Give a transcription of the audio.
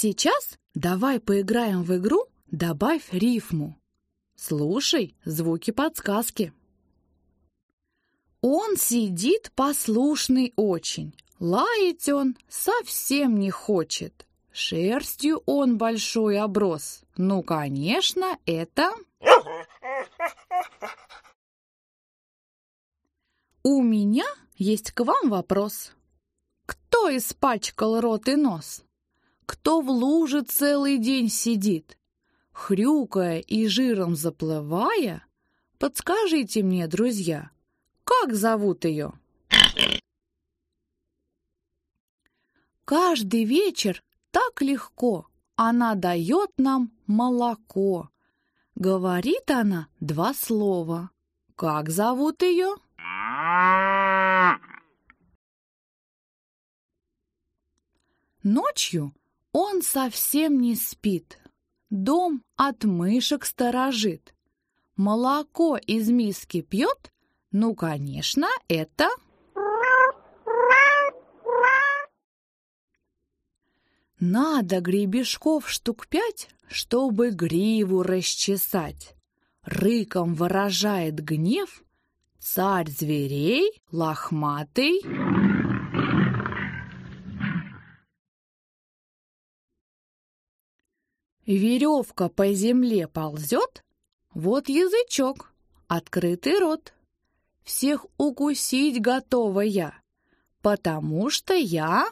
сейчас давай поиграем в игру «Добавь рифму». Слушай звуки подсказки. Он сидит послушный очень, лаять он совсем не хочет. Шерстью он большой оброс. Ну, конечно, это... У меня есть к вам вопрос. Кто испачкал рот и нос? Кто в луже целый день сидит? Хрюкая и жиром заплывая, подскажите мне, друзья, как зовут ее? Каждый вечер так легко она дает нам молоко. Говорит она два слова. Как зовут ее? Ночью он совсем не спит. Дом от мышек сторожит. Молоко из миски пьет? Ну, конечно, это... Надо гребешков штук пять, чтобы гриву расчесать. Рыком выражает гнев царь зверей лохматый. Веревка по земле ползет, вот язычок, открытый рот. Всех укусить готова я, потому что я...